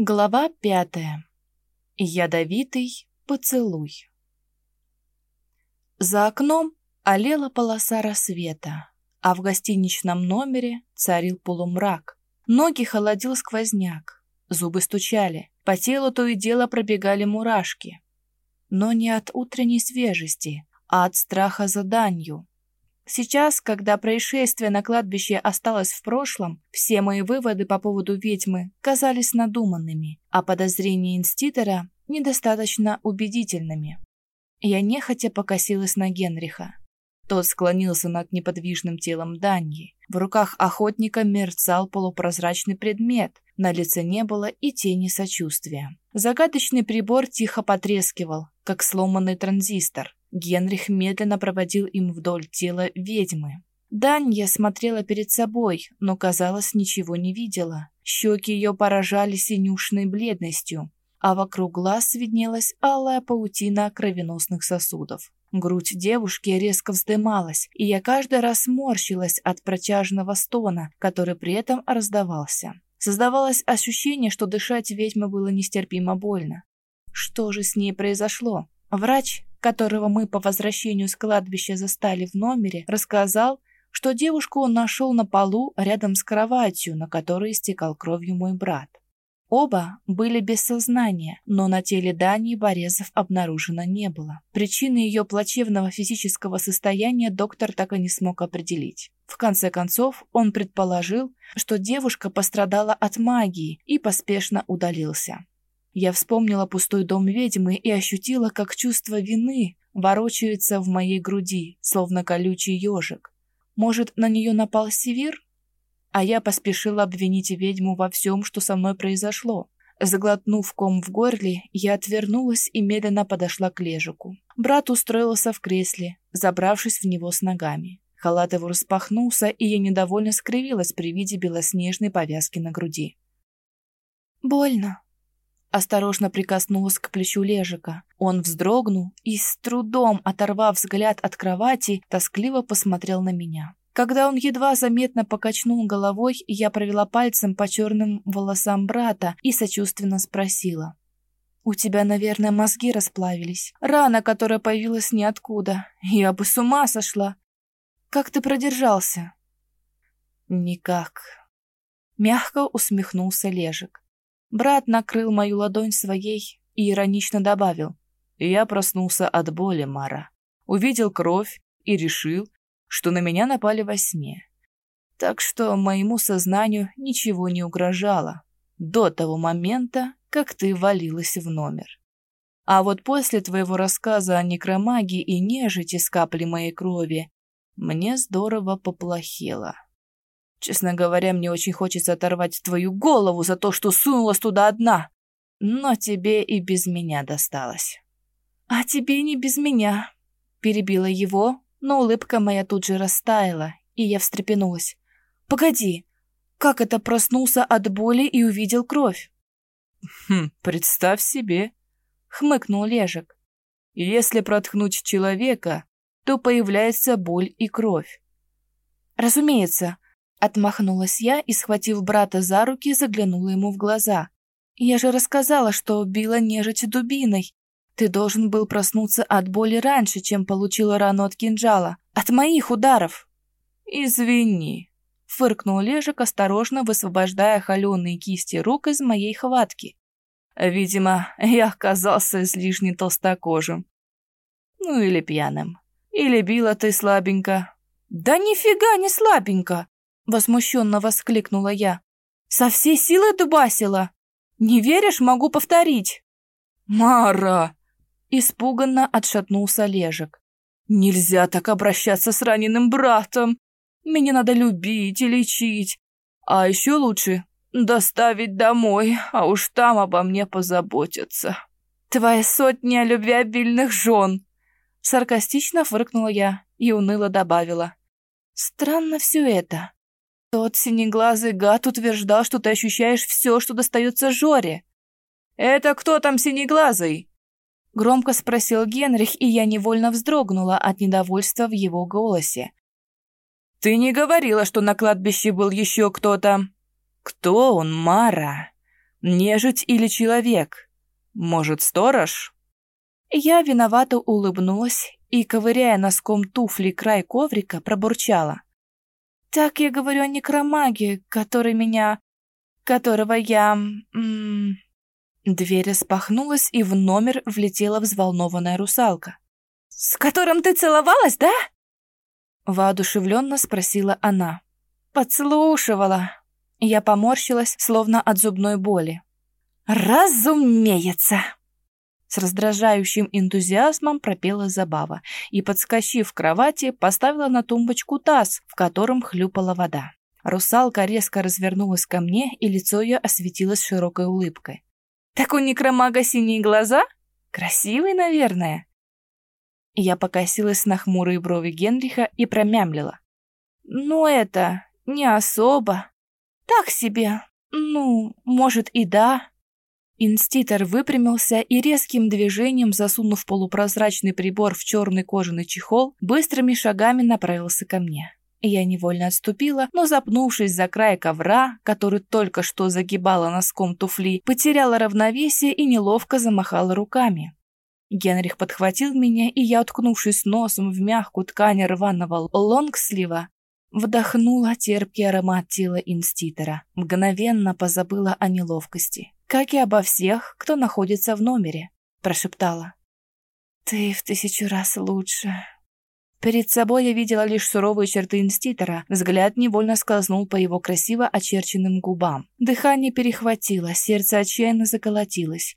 Глава пятая. Ядовитый поцелуй. За окном олела полоса рассвета, а в гостиничном номере царил полумрак. Ноги холодил сквозняк, зубы стучали, по телу то и дело пробегали мурашки. Но не от утренней свежести, а от страха за данью. Сейчас, когда происшествие на кладбище осталось в прошлом, все мои выводы по поводу ведьмы казались надуманными, а подозрения инститора недостаточно убедительными. Я нехотя покосилась на Генриха. Тот склонился над неподвижным телом Даньи. В руках охотника мерцал полупрозрачный предмет, на лице не было и тени сочувствия. Загадочный прибор тихо потрескивал, как сломанный транзистор. Генрих медленно проводил им вдоль тела ведьмы. Данья смотрела перед собой, но, казалось, ничего не видела. Щеки ее поражали синюшной бледностью, а вокруг глаз виднелась алая паутина кровеносных сосудов. Грудь девушки резко вздымалась, и я каждый раз морщилась от протяжного стона, который при этом раздавался. Создавалось ощущение, что дышать ведьме было нестерпимо больно. Что же с ней произошло? Врач, которого мы по возвращению с кладбища застали в номере, рассказал, что девушку он нашел на полу рядом с кроватью, на которой истекал кровью мой брат. Оба были без сознания, но на теле Дани порезов обнаружено не было. Причины ее плачевного физического состояния доктор так и не смог определить. В конце концов, он предположил, что девушка пострадала от магии и поспешно удалился. Я вспомнила пустой дом ведьмы и ощутила, как чувство вины ворочается в моей груди, словно колючий ежик. Может, на нее напал Севир? А я поспешила обвинить ведьму во всем, что со мной произошло. Заглотнув ком в горле, я отвернулась и медленно подошла к лежику. Брат устроился в кресле, забравшись в него с ногами. Халат его распахнулся, и я недовольно скривилась при виде белоснежной повязки на груди. «Больно», Осторожно прикоснулась к плечу Лежика. Он вздрогнул и, с трудом оторвав взгляд от кровати, тоскливо посмотрел на меня. Когда он едва заметно покачнул головой, я провела пальцем по черным волосам брата и сочувственно спросила. «У тебя, наверное, мозги расплавились. Рана, которая появилась ниоткуда. Я бы с ума сошла. Как ты продержался?» «Никак». Мягко усмехнулся Лежик. Брат накрыл мою ладонь своей и иронично добавил. Я проснулся от боли, Мара. Увидел кровь и решил, что на меня напали во сне. Так что моему сознанию ничего не угрожало до того момента, как ты валилась в номер. А вот после твоего рассказа о некромагии и нежити с каплей моей крови мне здорово поплохело. Честно говоря, мне очень хочется оторвать твою голову за то, что сунулась туда одна. Но тебе и без меня досталось. А тебе не без меня. Перебила его, но улыбка моя тут же растаяла, и я встрепенулась. Погоди, как это проснулся от боли и увидел кровь? Хм, представь себе, хмыкнул Лежек. Если проткнуть человека, то появляется боль и кровь. Разумеется, Отмахнулась я и, схватив брата за руки, заглянула ему в глаза. «Я же рассказала, что била нежить дубиной. Ты должен был проснуться от боли раньше, чем получила рану от кинжала. От моих ударов!» «Извини», — фыркнул Лежик, осторожно высвобождая холеные кисти рук из моей хватки. «Видимо, я оказался излишне толстокожим. Ну или пьяным. Или била ты слабенько». «Да нифига не слабенько!» Возмущенно воскликнула я. «Со всей силы дубасила! Не веришь, могу повторить!» «Мара!» Испуганно отшатнулся Лежик. «Нельзя так обращаться с раненым братом! Меня надо любить и лечить, а еще лучше доставить домой, а уж там обо мне позаботятся». «Твоя сотня любвеобильных жен!» Саркастично фыркнула я и уныло добавила. «Странно все это. Тот синеглазый гад утверждал, что ты ощущаешь все, что достается Жоре. «Это кто там синеглазый?» Громко спросил Генрих, и я невольно вздрогнула от недовольства в его голосе. «Ты не говорила, что на кладбище был еще кто-то?» «Кто он, Мара?» Нежить или человек? Может, сторож?» Я виновато улыбнулась и, ковыряя носком туфли край коврика, пробурчала. «Так я говорю о некромаге, который меня... которого я... М -м... Дверь распахнулась, и в номер влетела взволнованная русалка. «С которым ты целовалась, да?» Воодушевленно спросила она. «Подслушивала». Я поморщилась, словно от зубной боли. «Разумеется!» С раздражающим энтузиазмом пропела Забава и, подскочив к кровати, поставила на тумбочку таз, в котором хлюпала вода. Русалка резко развернулась ко мне, и лицо ее осветилось широкой улыбкой. «Так у некромага синие глаза? Красивый, наверное?» Я покосилась на хмурые брови Генриха и промямлила. «Ну это, не особо. Так себе. Ну, может и да». Инститор выпрямился и резким движением, засунув полупрозрачный прибор в черный кожаный чехол, быстрыми шагами направился ко мне. Я невольно отступила, но, запнувшись за край ковра, который только что загибала носком туфли, потеряла равновесие и неловко замахала руками. Генрих подхватил меня, и я, уткнувшись носом в мягкую ткань рваного лонгслива, вдохнула терпкий аромат тела инститора, мгновенно позабыла о неловкости как и обо всех, кто находится в номере», — прошептала. «Ты в тысячу раз лучше». Перед собой я видела лишь суровые черты инститора, взгляд невольно скользнул по его красиво очерченным губам. Дыхание перехватило, сердце отчаянно заколотилось.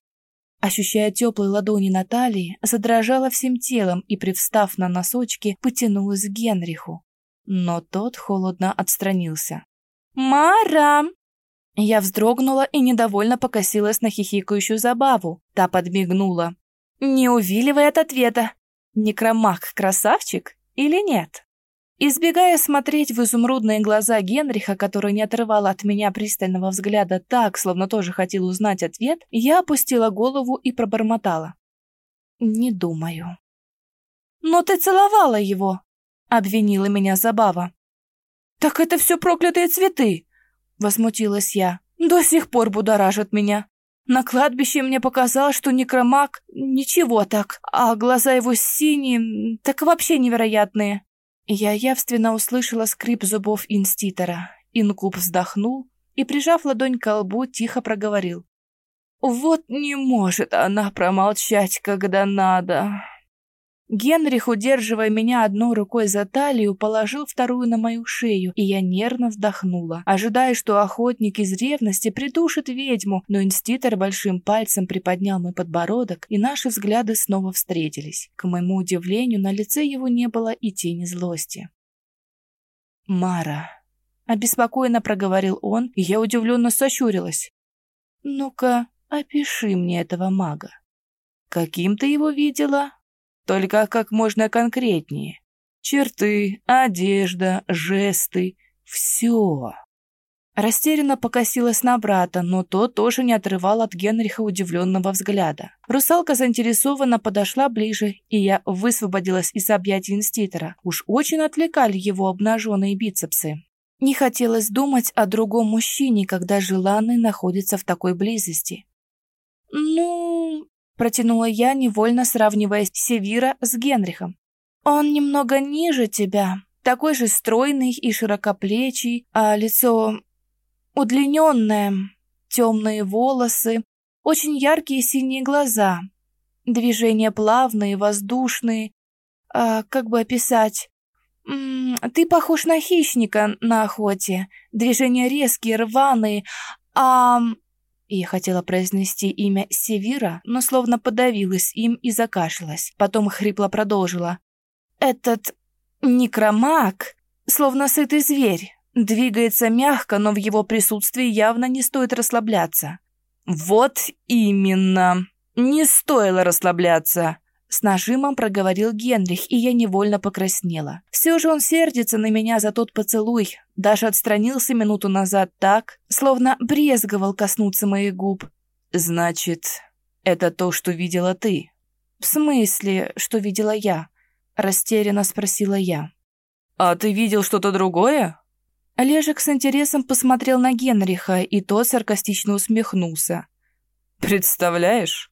Ощущая теплые ладони Натальи, задрожала всем телом и, привстав на носочки, потянулась к Генриху. Но тот холодно отстранился. «Мара!» Я вздрогнула и недовольно покосилась на хихикающую забаву. Та подмигнула. «Не увиливай от ответа. Некромаг красавчик или нет?» Избегая смотреть в изумрудные глаза Генриха, который не отрывал от меня пристального взгляда так, словно тоже хотел узнать ответ, я опустила голову и пробормотала. «Не думаю». «Но ты целовала его!» — обвинила меня Забава. «Так это все проклятые цветы!» Возмутилась я. До сих пор будоражит меня. На кладбище мне показалось, что некромаг ничего так, а глаза его синие, так вообще невероятные. Я явственно услышала скрип зубов инститора. Инкуб вздохнул и, прижав ладонь к лбу, тихо проговорил. «Вот не может она промолчать, когда надо». Генрих, удерживая меня одной рукой за талию, положил вторую на мою шею, и я нервно вздохнула, ожидая, что охотник из ревности придушит ведьму, но инститор большим пальцем приподнял мой подбородок, и наши взгляды снова встретились. К моему удивлению, на лице его не было и тени злости. «Мара», — обеспокоенно проговорил он, и я удивленно сощурилась. «Ну-ка, опиши мне этого мага. Каким ты его видела?» Только как можно конкретнее. Черты, одежда, жесты — все. Растерянно покосилась на брата, но тот тоже не отрывал от Генриха удивленного взгляда. Русалка заинтересованно подошла ближе, и я высвободилась из объятий инститора. Уж очень отвлекали его обнаженные бицепсы. Не хотелось думать о другом мужчине, когда желанный находится в такой близости. «Ну, Протянула я, невольно сравнивая Севира с Генрихом. «Он немного ниже тебя, такой же стройный и широкоплечий, а лицо удлиненное, темные волосы, очень яркие синие глаза, движения плавные, воздушные, а, как бы описать... ты похож на хищника на охоте, движения резкие, рваные, а и я хотела произнести имя Севира, но словно подавилась им и закашлялась. Потом хрипло продолжила. «Этот некромаг, словно сытый зверь, двигается мягко, но в его присутствии явно не стоит расслабляться». «Вот именно! Не стоило расслабляться!» С нажимом проговорил Генрих, и я невольно покраснела. Все же он сердится на меня за тот поцелуй. Даже отстранился минуту назад так, словно брезговал коснуться моих губ. «Значит, это то, что видела ты?» «В смысле, что видела я?» Растерянно спросила я. «А ты видел что-то другое?» Олежек с интересом посмотрел на Генриха, и тот саркастично усмехнулся. «Представляешь?»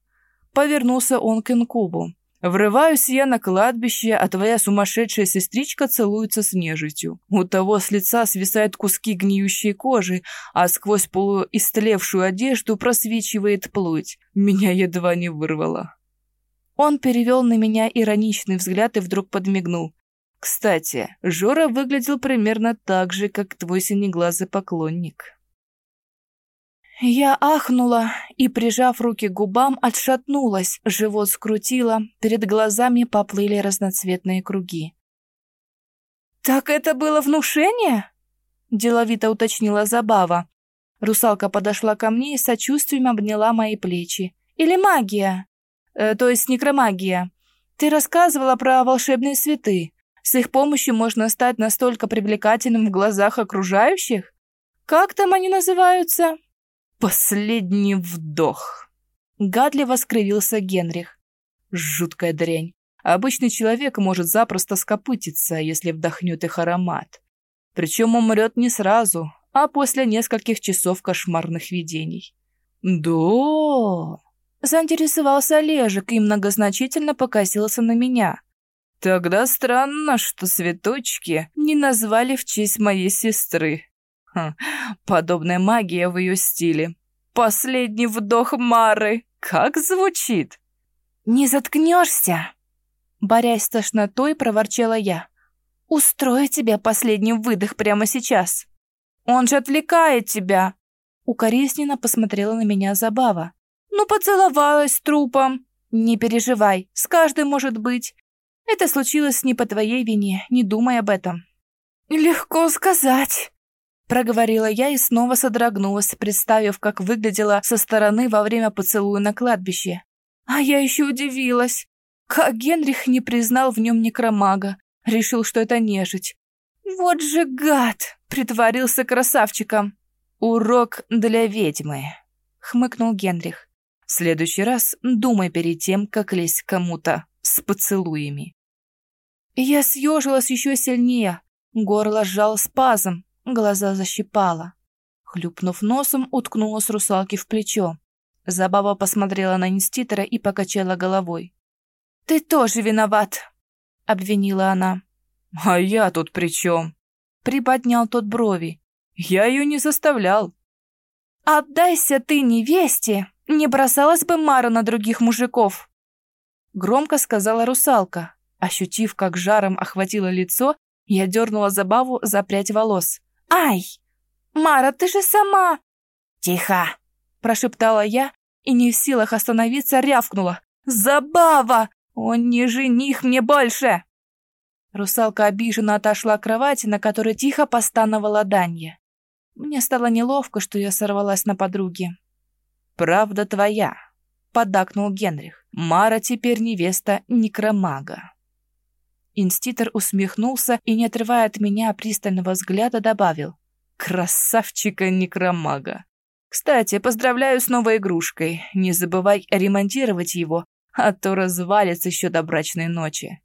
Повернулся он к инкубу. Врываюсь я на кладбище, а твоя сумасшедшая сестричка целуется с нежитью. У того с лица свисают куски гниющей кожи, а сквозь полуистлевшую одежду просвечивает плоть. Меня едва не вырвало. Он перевел на меня ироничный взгляд и вдруг подмигнул. «Кстати, Жора выглядел примерно так же, как твой синеглазый поклонник». Я ахнула и, прижав руки к губам, отшатнулась, живот скрутило, перед глазами поплыли разноцветные круги. «Так это было внушение?» – деловито уточнила Забава. Русалка подошла ко мне и сочувствием обняла мои плечи. «Или магия? Э, то есть некромагия. Ты рассказывала про волшебные цветы. С их помощью можно стать настолько привлекательным в глазах окружающих? Как там они называются?» Последний вдох. Гадливо скривился Генрих. Жуткая дрянь. Обычный человек может запросто скопытиться, если вдохнет их аромат. Причем умрет не сразу, а после нескольких часов кошмарных видений. «Да...» Заинтересовался Олежек и многозначительно покосился на меня. «Тогда странно, что цветочки не назвали в честь моей сестры. Хм, подобная магия в ее стиле. Последний вдох Мары. Как звучит? «Не заткнешься!» Борясь с тошнотой, проворчала я. «Устрою тебе последний выдох прямо сейчас. Он же отвлекает тебя!» Укоризненно посмотрела на меня Забава. «Ну, поцеловалась с трупом!» «Не переживай, с каждым может быть. Это случилось не по твоей вине, не думай об этом». «Легко сказать», Проговорила я и снова содрогнулась, представив, как выглядела со стороны во время поцелуя на кладбище. А я еще удивилась. Как Генрих не признал в нем некромага. Решил, что это нежить. Вот же гад! Притворился красавчиком. Урок для ведьмы. Хмыкнул Генрих. В следующий раз думай перед тем, как лезть кому-то с поцелуями. Я съежилась еще сильнее. Горло сжал спазм, Глаза защипала. Хлюпнув носом, уткнулась русалке в плечо. Забава посмотрела на инститора и покачала головой. «Ты тоже виноват!» — обвинила она. «А я тут при чем?» — приподнял тот брови. «Я ее не заставлял». «Отдайся ты невесте! Не бросалась бы Мара на других мужиков!» Громко сказала русалка. Ощутив, как жаром охватило лицо, я дернула забаву за прядь волос. «Ай! Мара, ты же сама!» «Тихо!» – прошептала я и не в силах остановиться рявкнула. «Забава! Он не жених мне больше!» Русалка обиженно отошла к кровати, на которой тихо постановала Данья. Мне стало неловко, что я сорвалась на подруги. «Правда твоя», — поддакнул Генрих. «Мара теперь невеста некромага». Инститор усмехнулся и, не отрывая от меня пристального взгляда, добавил. «Красавчика-некромага! Кстати, поздравляю с новой игрушкой. Не забывай ремонтировать его, а то развалится еще до брачной ночи».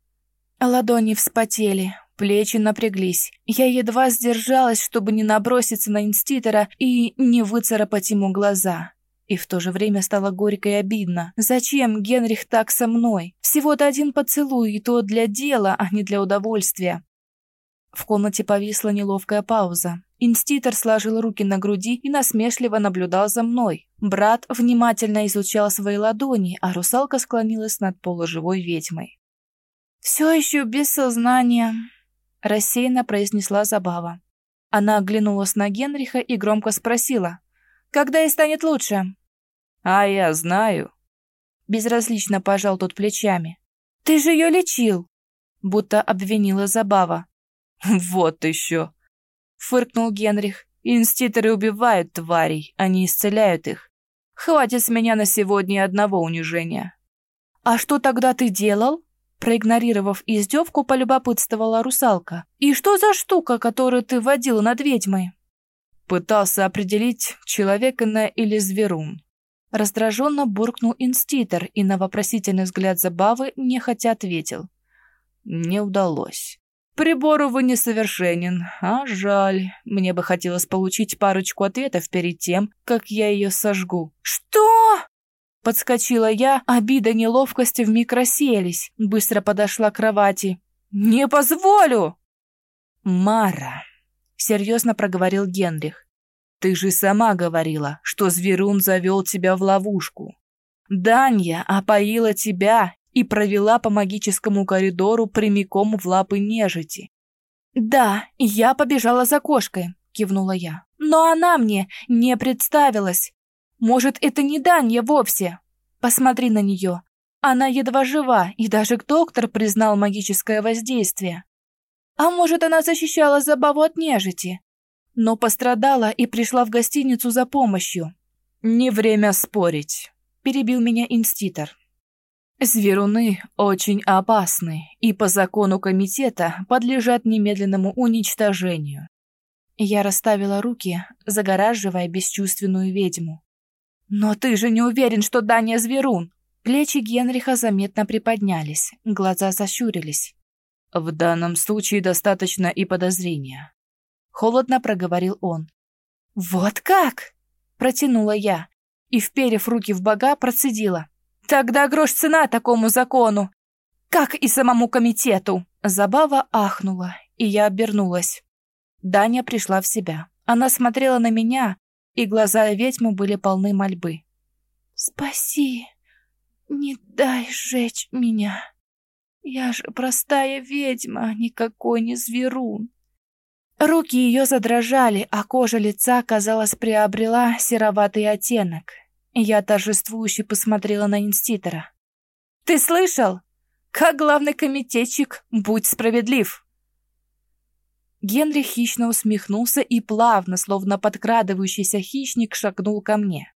Ладони вспотели, плечи напряглись. Я едва сдержалась, чтобы не наброситься на инститора и не выцарапать ему глаза. И в то же время стало горько и обидно. Зачем Генрих так со мной? Всего-то один поцелуй, и то для дела, а не для удовольствия. В комнате повисла неловкая пауза. Инститор сложил руки на груди и насмешливо наблюдал за мной. Брат внимательно изучал свои ладони, а русалка склонилась над полуживой ведьмой. «Все еще без сознания», — рассеянно произнесла Забава. Она оглянулась на Генриха и громко спросила. Когда ей станет лучше?» «А я знаю». Безразлично пожал тот плечами. «Ты же ее лечил!» Будто обвинила Забава. «Вот еще!» Фыркнул Генрих. «Инститоры убивают тварей, они исцеляют их. Хватит с меня на сегодня одного унижения». «А что тогда ты делал?» Проигнорировав издевку, полюбопытствовала русалка. «И что за штука, которую ты водила над ведьмой?» Пытался определить, человек она или зверун. Раздраженно буркнул инститор и на вопросительный взгляд забавы нехотя ответил. Не удалось. Прибор, увы, несовершенен, а жаль. Мне бы хотелось получить парочку ответов перед тем, как я ее сожгу. «Что?» Подскочила я, обида неловкости вмиг рассеялись. Быстро подошла к кровати. «Не позволю!» «Мара», — серьезно проговорил Генрих, «ты же сама говорила, что Зверун завел тебя в ловушку. Данья опоила тебя и провела по магическому коридору прямиком в лапы нежити». «Да, я побежала за кошкой», — кивнула я. «Но она мне не представилась. Может, это не Данья вовсе? Посмотри на нее. Она едва жива, и даже доктор признал магическое воздействие. А может, она защищала забаву от нежити, но пострадала и пришла в гостиницу за помощью. «Не время спорить», — перебил меня инститор. Зверуны очень опасны и по закону комитета подлежат немедленному уничтожению. Я расставила руки, загораживая бесчувственную ведьму. «Но ты же не уверен, что Даня зверун!» Плечи Генриха заметно приподнялись, глаза защурились. «В данном случае достаточно и подозрения», — холодно проговорил он. «Вот как?» — протянула я и, вперев руки в бога, процедила. «Тогда грош цена такому закону, как и самому комитету!» Забава ахнула, и я обернулась. Даня пришла в себя. Она смотрела на меня, и глаза ведьмы были полны мольбы. «Спаси, не дай сжечь меня. Я же простая ведьма, а никакой не зверун». Руки ее задрожали, а кожа лица, казалось, приобрела сероватый оттенок. Я торжествующе посмотрела на инститора. «Ты слышал? Как главный комитетчик, будь справедлив!» Генри хищно усмехнулся и плавно, словно подкрадывающийся хищник, шагнул ко мне.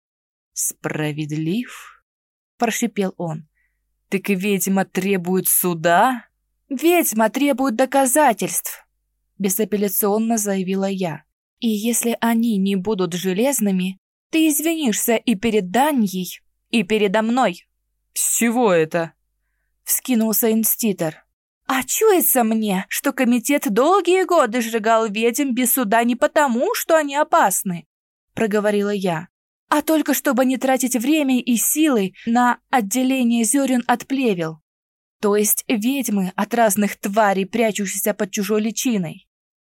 «Справедлив?» — прошипел он. «Так ведьма требует суда?» «Ведьма требует доказательств!» — безапелляционно заявила я. «И если они не будут железными, ты извинишься и перед Даньей, и передо мной». «С чего это?» — вскинулся инститор. А чуется мне, что комитет долгие годы сжигал ведьм без суда не потому, что они опасны, проговорила я, а только чтобы не тратить время и силы на отделение зерен от плевел. То есть ведьмы от разных тварей, прячущихся под чужой личиной.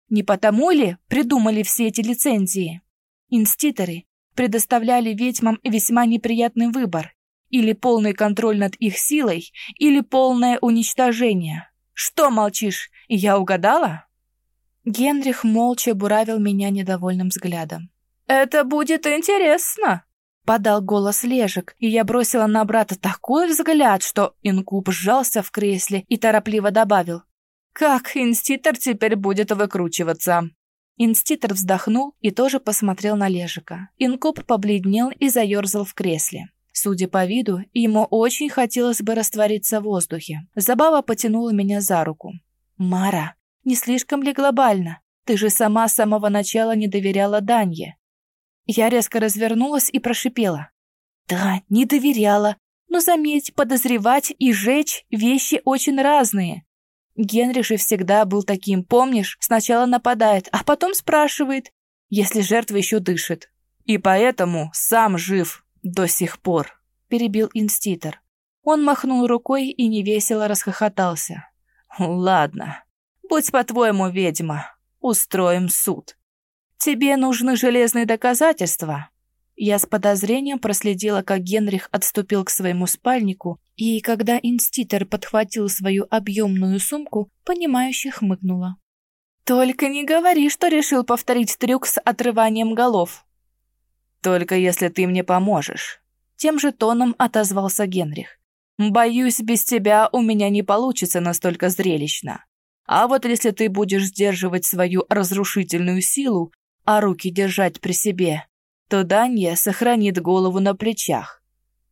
Не потому ли придумали все эти лицензии? Инститоры предоставляли ведьмам весьма неприятный выбор или полный контроль над их силой, или полное уничтожение. Что молчишь? Я угадала?» Генрих молча буравил меня недовольным взглядом. «Это будет интересно!» Подал голос Лежик, и я бросила на брата такой взгляд, что инкуб сжался в кресле и торопливо добавил. «Как инститор теперь будет выкручиваться?» Инститор вздохнул и тоже посмотрел на Лежика. Инкуб побледнел и заерзал в кресле. Судя по виду, ему очень хотелось бы раствориться в воздухе. Забава потянула меня за руку. «Мара, не слишком ли глобально? Ты же сама с самого начала не доверяла Данье». Я резко развернулась и прошипела. «Да, не доверяла. Но заметь, подозревать и жечь вещи очень разные. Генри же всегда был таким, помнишь? Сначала нападает, а потом спрашивает, если жертва еще дышит. И поэтому сам жив, «До сих пор», — перебил инститор. Он махнул рукой и невесело расхохотался. «Ладно, будь по-твоему ведьма, устроим суд. Тебе нужны железные доказательства?» Я с подозрением проследила, как Генрих отступил к своему спальнику, и когда инститор подхватил свою объемную сумку, понимающе хмыкнула. «Только не говори, что решил повторить трюк с отрыванием голов», «Только если ты мне поможешь», — тем же тоном отозвался Генрих. «Боюсь, без тебя у меня не получится настолько зрелищно. А вот если ты будешь сдерживать свою разрушительную силу, а руки держать при себе, то Данья сохранит голову на плечах.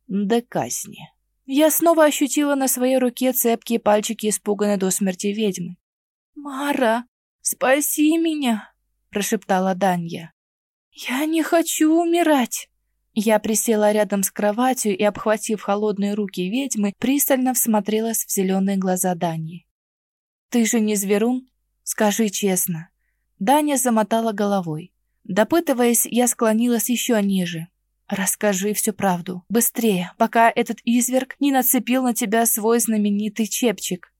До казни». Я снова ощутила на своей руке цепкие пальчики испуганной до смерти ведьмы. «Мара, спаси меня!» – прошептала Данья. «Я не хочу умирать!» Я присела рядом с кроватью и, обхватив холодные руки ведьмы, пристально всмотрелась в зеленые глаза Дани. «Ты же не зверун? Скажи честно». Даня замотала головой. Допытываясь, я склонилась еще ниже. «Расскажи всю правду. Быстрее, пока этот изверг не нацепил на тебя свой знаменитый чепчик».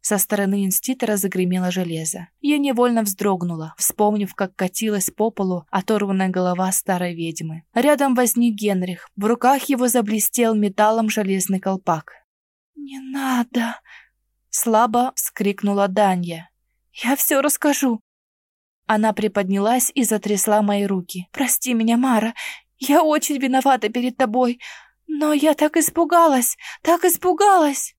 Со стороны инститора загремело железо. Я невольно вздрогнула, вспомнив, как катилась по полу оторванная голова старой ведьмы. Рядом возник Генрих. В руках его заблестел металлом железный колпак. «Не надо!» Слабо вскрикнула Данья. «Я все расскажу!» Она приподнялась и затрясла мои руки. «Прости меня, Мара, я очень виновата перед тобой, но я так испугалась, так испугалась!»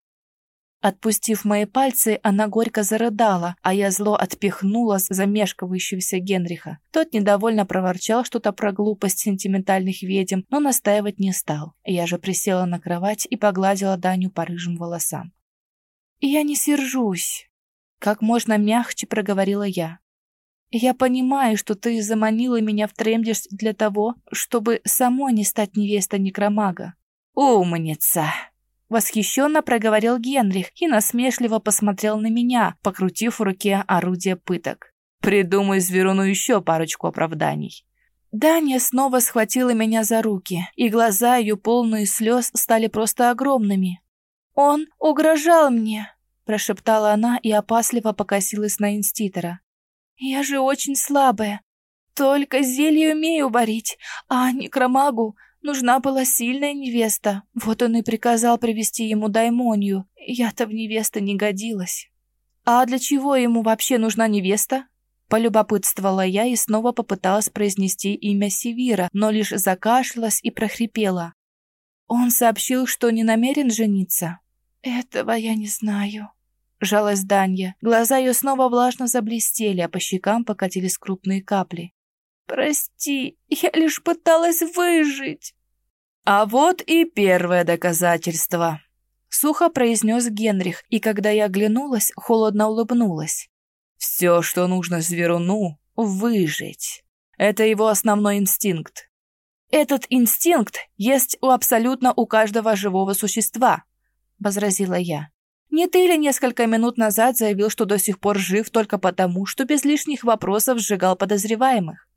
Отпустив мои пальцы, она горько зарыдала, а я зло отпихнула замешкивающегося Генриха. Тот недовольно проворчал что-то про глупость сентиментальных ведьм, но настаивать не стал. Я же присела на кровать и погладила Даню по рыжим волосам. «Я не сержусь», — как можно мягче проговорила я. «Я понимаю, что ты заманила меня в Тремдиш для того, чтобы самой не стать невестой некромага». «Умница!» Восхищенно проговорил Генрих и насмешливо посмотрел на меня, покрутив в руке орудие пыток. «Придумай зверуну еще парочку оправданий». Даня снова схватила меня за руки, и глаза ее, полные слез, стали просто огромными. «Он угрожал мне», – прошептала она и опасливо покосилась на инститора. «Я же очень слабая. Только зелье умею варить, а некромагу Нужна была сильная невеста. Вот он и приказал привести ему даймонию. Я-то в невеста не годилась. А для чего ему вообще нужна невеста? Полюбопытствовала я и снова попыталась произнести имя Севира, но лишь закашлялась и прохрипела. Он сообщил, что не намерен жениться. Этого я не знаю. Жалась Данья. Глаза ее снова влажно заблестели, а по щекам покатились крупные капли. «Прости, я лишь пыталась выжить». «А вот и первое доказательство», — сухо произнес Генрих, и когда я оглянулась, холодно улыбнулась. «Все, что нужно зверуну — выжить. Это его основной инстинкт. Этот инстинкт есть у абсолютно у каждого живого существа», — возразила я. «Не ты ли несколько минут назад заявил, что до сих пор жив только потому, что без лишних вопросов сжигал подозреваемых?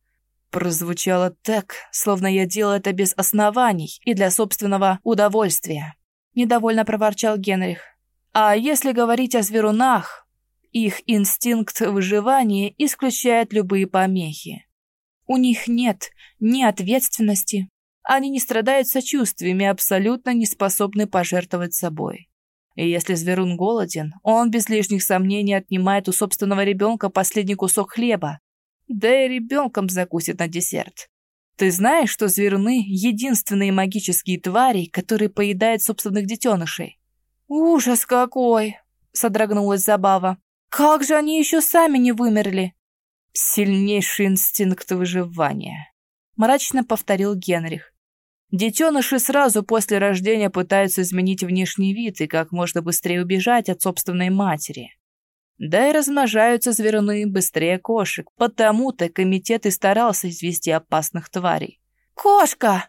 Прозвучало так, словно я делал это без оснований и для собственного удовольствия. Недовольно проворчал Генрих. А если говорить о зверунах, их инстинкт выживания исключает любые помехи. У них нет ни ответственности, они не страдают сочувствиями, абсолютно не способны пожертвовать собой. И если зверун голоден, он без лишних сомнений отнимает у собственного ребенка последний кусок хлеба, да и ребенком закусит на десерт. Ты знаешь, что зверуны — единственные магические твари, которые поедают собственных детенышей? Ужас какой! Содрогнулась Забава. Как же они еще сами не вымерли? Сильнейший инстинкт выживания. Мрачно повторил Генрих. Детеныши сразу после рождения пытаются изменить внешний вид и как можно быстрее убежать от собственной матери. Да и размножаются зверуны быстрее кошек, потому-то комитет и старался извести опасных тварей. «Кошка!»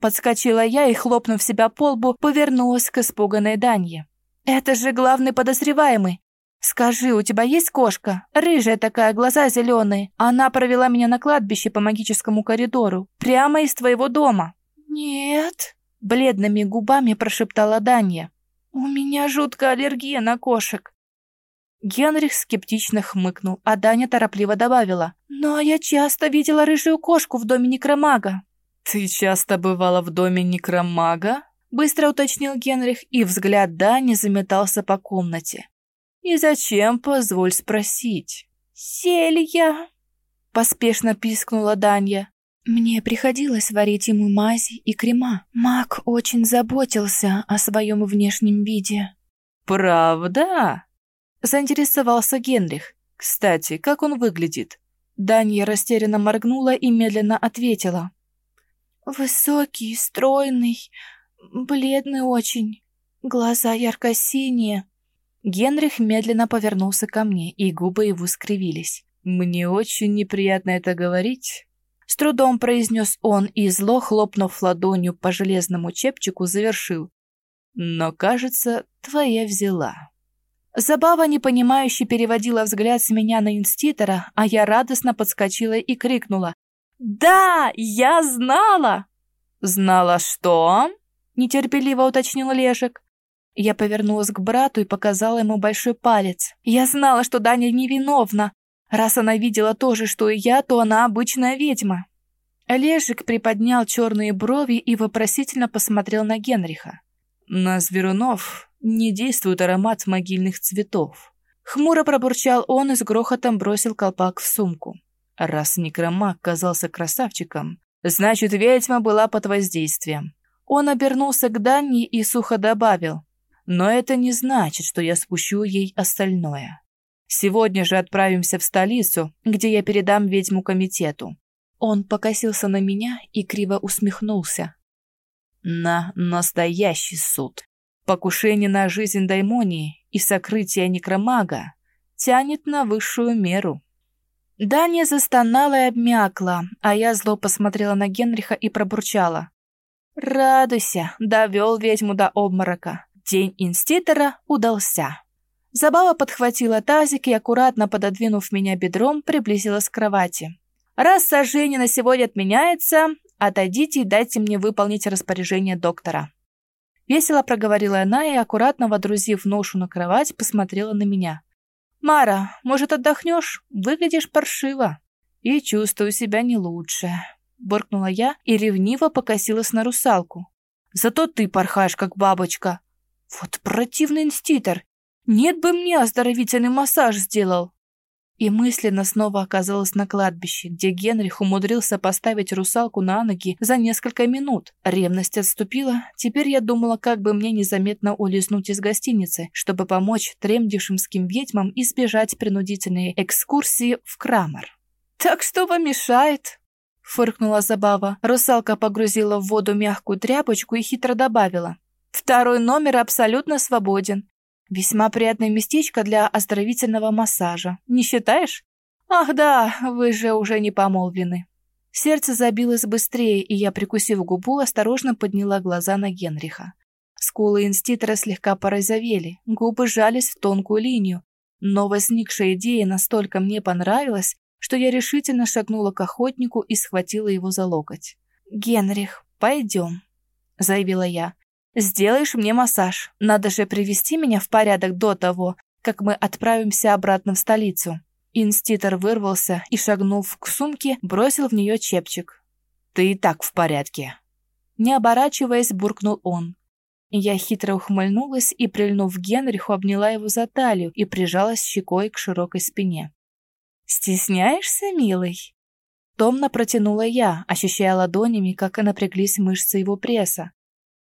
Подскочила я и, хлопнув себя по лбу, повернулась к испуганной Данье. «Это же главный подозреваемый. Скажи, у тебя есть кошка? Рыжая такая, глаза зеленые. Она провела меня на кладбище по магическому коридору, прямо из твоего дома». «Нет», — бледными губами прошептала Данья. «У меня жуткая аллергия на кошек. Генрих скептично хмыкнул, а Даня торопливо добавила. «Ну, а я часто видела рыжую кошку в доме некромага». «Ты часто бывала в доме некромага?» Быстро уточнил Генрих, и взгляд Дани заметался по комнате. «И зачем, позволь спросить?» «Зелья!» Поспешно пискнула Даня. Мне приходилось варить ему мази и крема. Маг очень заботился о своем внешнем виде. «Правда?» Заинтересовался Генрих. «Кстати, как он выглядит?» Данья растерянно моргнула и медленно ответила. «Высокий, стройный, бледный очень, глаза ярко-синие». Генрих медленно повернулся ко мне, и губы его скривились. «Мне очень неприятно это говорить», — с трудом произнес он и, зло хлопнув ладонью по железному чепчику, завершил. «Но, кажется, твоя взяла». Забава непонимающе переводила взгляд с меня на инститора, а я радостно подскочила и крикнула. «Да, я знала!» «Знала что?» — нетерпеливо уточнил Лежик. Я повернулась к брату и показала ему большой палец. Я знала, что Даня невиновна. Раз она видела то же, что и я, то она обычная ведьма. Лежик приподнял черные брови и вопросительно посмотрел на Генриха. «На зверунов не действует аромат могильных цветов». Хмуро пробурчал он и с грохотом бросил колпак в сумку. Раз некромаг казался красавчиком, значит, ведьма была под воздействием. Он обернулся к Данне и сухо добавил. Но это не значит, что я спущу ей остальное. Сегодня же отправимся в столицу, где я передам ведьму комитету. Он покосился на меня и криво усмехнулся. На настоящий суд. Покушение на жизнь даймонии и сокрытие некромага тянет на высшую меру. Даня застонала и обмякла, а я зло посмотрела на Генриха и пробурчала. «Радуйся, довел ведьму до обморока. День инститора удался». Забава подхватила тазик и, аккуратно пододвинув меня бедром, приблизилась к кровати. Раз сожжение на сегодня отменяется, отойдите и дайте мне выполнить распоряжение доктора. Весело проговорила она и, аккуратно водрузив ношу на кровать, посмотрела на меня. «Мара, может, отдохнешь? Выглядишь паршиво». «И чувствую себя не лучше», — буркнула я и ревниво покосилась на русалку. «Зато ты порхаешь, как бабочка». «Вот противный инститор! Нет бы мне оздоровительный массаж сделал!» и мысленно снова оказалась на кладбище, где Генрих умудрился поставить русалку на ноги за несколько минут. Ревность отступила, теперь я думала, как бы мне незаметно улизнуть из гостиницы, чтобы помочь тремдишемским ведьмам избежать принудительной экскурсии в Крамер. «Так что вам мешает?» — фыркнула Забава. Русалка погрузила в воду мягкую тряпочку и хитро добавила. «Второй номер абсолютно свободен. Весьма приятное местечко для оздоровительного массажа. Не считаешь? Ах да, вы же уже не помолвлены. Сердце забилось быстрее, и я, прикусив губу, осторожно подняла глаза на Генриха. Скулы инститора слегка порозовели, губы сжались в тонкую линию, но возникшая идея настолько мне понравилась, что я решительно шагнула к охотнику и схватила его за локоть. «Генрих, пойдем», — заявила я. Сделаешь мне массаж. Надо же привести меня в порядок до того, как мы отправимся обратно в столицу». Инститор вырвался и, шагнув к сумке, бросил в нее чепчик. «Ты и так в порядке». Не оборачиваясь, буркнул он. Я хитро ухмыльнулась и, прильнув Генриху, обняла его за талию и прижалась щекой к широкой спине. «Стесняешься, милый?» Томно протянула я, ощущая ладонями, как напряглись мышцы его пресса.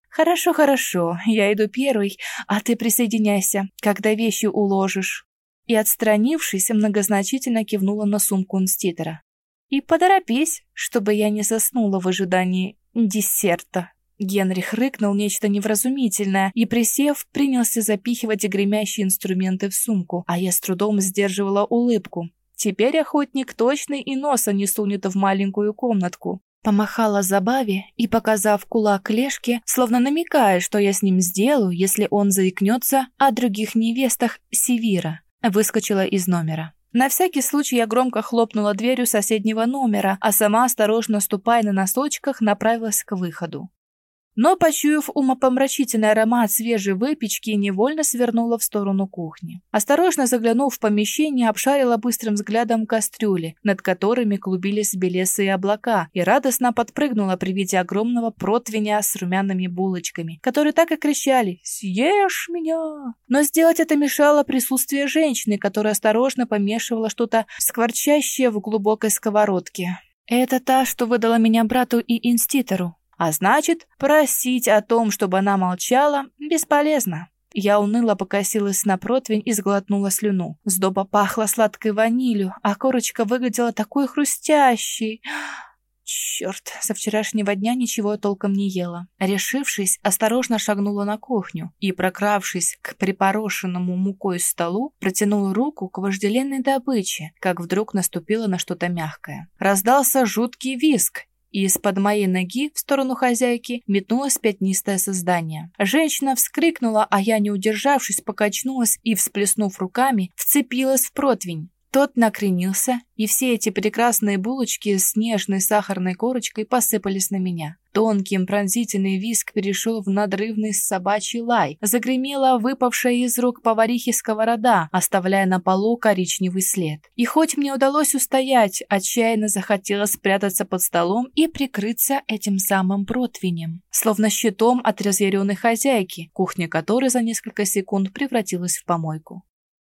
«Хорошо, хорошо, я иду первый, а ты присоединяйся, когда вещи уложишь». И, отстранившись, многозначительно кивнула на сумку инститора. «И поторопись, чтобы я не заснула в ожидании десерта». Генрих рыкнул нечто невразумительное и, присев, принялся запихивать гремящие инструменты в сумку, а я с трудом сдерживала улыбку. Теперь охотник точно и носа не сунет в маленькую комнатку. Помахала Забаве и, показав кулак Лешке, словно намекая, что я с ним сделаю, если он заикнется о других невестах Севира, выскочила из номера. На всякий случай я громко хлопнула дверью соседнего номера, а сама, осторожно ступая на носочках, направилась к выходу но, почуяв умопомрачительный аромат свежей выпечки, невольно свернула в сторону кухни. Осторожно заглянув в помещение, обшарила быстрым взглядом кастрюли, над которыми клубились белесые облака, и радостно подпрыгнула при виде огромного противня с румяными булочками, которые так и кричали «Съешь меня!». Но сделать это мешало присутствие женщины, которая осторожно помешивала что-то скворчащее в глубокой сковородке. Это та, что выдала меня брату и инститору. А значит, просить о том, чтобы она молчала, бесполезно. Я уныло покосилась на противень и сглотнула слюну. Сдоба пахла сладкой ванилью, а корочка выглядела такой хрустящей. Черт, со вчерашнего дня ничего толком не ела. Решившись, осторожно шагнула на кухню и, прокравшись к припорошенному мукой столу, протянула руку к вожделенной добыче, как вдруг наступила на что-то мягкое. Раздался жуткий виск, и из-под моей ноги в сторону хозяйки метнулось пятнистое создание. Женщина вскрикнула, а я, не удержавшись, покачнулась и, всплеснув руками, вцепилась в противень. Тот накренился, и все эти прекрасные булочки с нежной сахарной корочкой посыпались на меня. Тонким пронзительный виск перешел в надрывный собачий лай. Загремела выпавшая из рук поварихи сковорода, оставляя на полу коричневый след. И хоть мне удалось устоять, отчаянно захотелось спрятаться под столом и прикрыться этим самым противнем, словно щитом от разъяренной хозяйки, кухня которой за несколько секунд превратилась в помойку.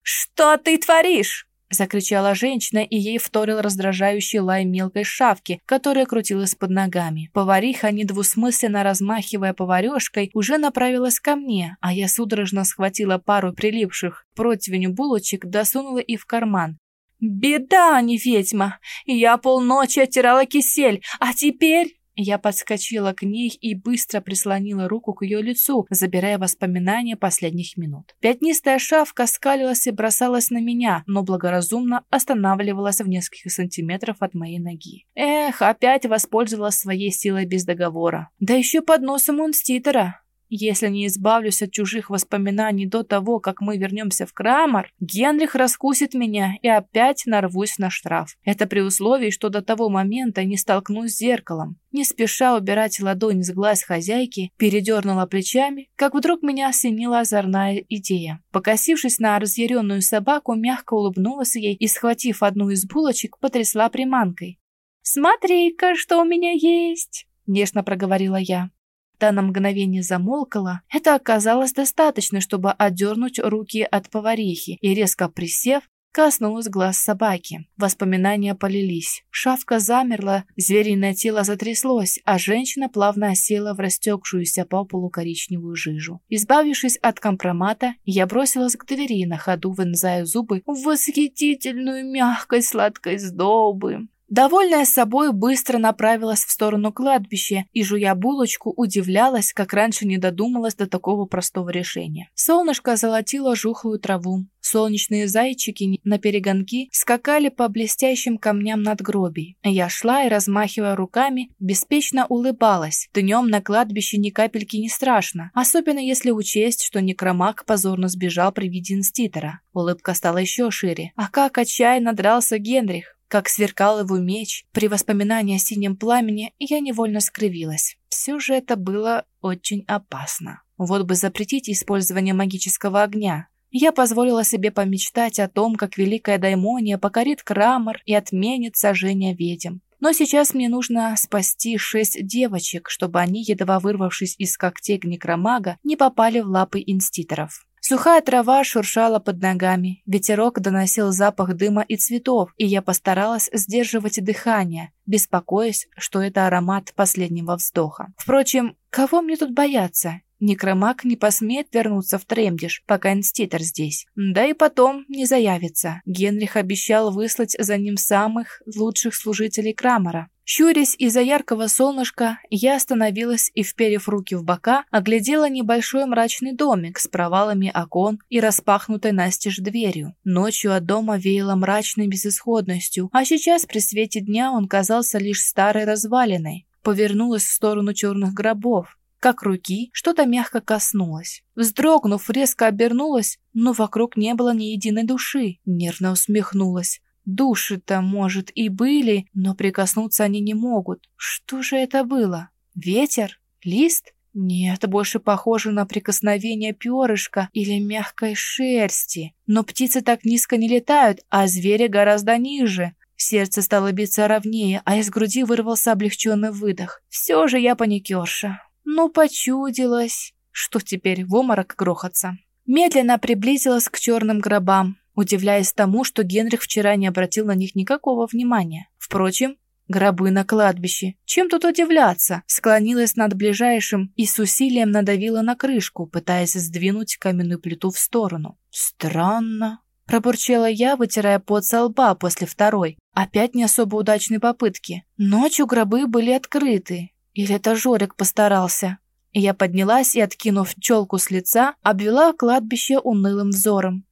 «Что ты творишь?» Закричала женщина, и ей вторил раздражающий лай мелкой шавки, которая крутилась под ногами. Повариха, недвусмысленно размахивая поварешкой, уже направилась ко мне, а я судорожно схватила пару прилипших противню булочек, досунула и в карман. «Беда, а не ведьма! Я полночи оттирала кисель, а теперь...» Я подскочила к ней и быстро прислонила руку к ее лицу, забирая воспоминания последних минут. Пятнистая шавка скалилась и бросалась на меня, но благоразумно останавливалась в нескольких сантиметров от моей ноги. Эх, опять воспользовалась своей силой без договора. Да еще под носом Унститера. Если не избавлюсь от чужих воспоминаний до того, как мы вернемся в Крамер, Генрих раскусит меня и опять нарвусь на штраф. Это при условии, что до того момента не столкнусь с зеркалом. Не спеша убирать ладонь с глаз хозяйки, передернула плечами, как вдруг меня осенила озорная идея. Покосившись на разъяренную собаку, мягко улыбнулась ей и, схватив одну из булочек, потрясла приманкой. «Смотри-ка, что у меня есть!» — нежно проговорила я. Та на мгновение замолкала. Это оказалось достаточно, чтобы отдернуть руки от поварихи и, резко присев, коснулась глаз собаки. Воспоминания полились. Шавка замерла, звериное тело затряслось, а женщина плавно осела в растекшуюся по полу коричневую жижу. Избавившись от компромата, я бросилась к двери, на ходу вонзая зубы в восхитительную мягкость сладкой сдобы. Довольная собой, быстро направилась в сторону кладбища и, жуя булочку, удивлялась, как раньше не додумалась до такого простого решения. Солнышко золотило жухлую траву. Солнечные зайчики на перегонки скакали по блестящим камням надгробий. Я шла и, размахивая руками, беспечно улыбалась. Днем на кладбище ни капельки не страшно, особенно если учесть, что некромаг позорно сбежал при виде инститора. Улыбка стала еще шире. А как отчаянно дрался Генрих! Как сверкал его меч, при воспоминании о синем пламени я невольно скривилась. Все же это было очень опасно. Вот бы запретить использование магического огня. Я позволила себе помечтать о том, как Великая Даймония покорит Крамор и отменит сожжение ведьм. Но сейчас мне нужно спасти шесть девочек, чтобы они, едва вырвавшись из когтей некромага, не попали в лапы инститоров. Сухая трава шуршала под ногами, ветерок доносил запах дыма и цветов, и я постаралась сдерживать дыхание, беспокоясь, что это аромат последнего вздоха. Впрочем, кого мне тут бояться? Некромаг не посмеет вернуться в Тремдиш, пока инститор здесь. Да и потом не заявится. Генрих обещал выслать за ним самых лучших служителей Крамера. Щурясь из-за яркого солнышка, я остановилась и, вперев руки в бока, оглядела небольшой мрачный домик с провалами окон и распахнутой настежь дверью. Ночью от дома веяло мрачной безысходностью, а сейчас при свете дня он казался лишь старой развалиной. Повернулась в сторону черных гробов, как руки что-то мягко коснулось. Вздрогнув, резко обернулась, но вокруг не было ни единой души. Нервно усмехнулась. Души-то, может, и были, но прикоснуться они не могут. Что же это было? Ветер? Лист? Нет, больше похоже на прикосновение перышка или мягкой шерсти. Но птицы так низко не летают, а звери гораздо ниже. Сердце стало биться ровнее, а из груди вырвался облегченный выдох. Все же я паникерша. Ну, почудилась. Что теперь, в оморок грохаться? Медленно приблизилась к черным гробам, удивляясь тому, что Генрих вчера не обратил на них никакого внимания. Впрочем, гробы на кладбище. Чем тут удивляться? Склонилась над ближайшим и с усилием надавила на крышку, пытаясь сдвинуть каменную плиту в сторону. Странно. Пробурчала я, вытирая пот со лба после второй. Опять не особо удачной попытки. Ночью гробы были открыты, или это Жорик постарался? Я поднялась и, откинув челку с лица, обвела кладбище унылым взором.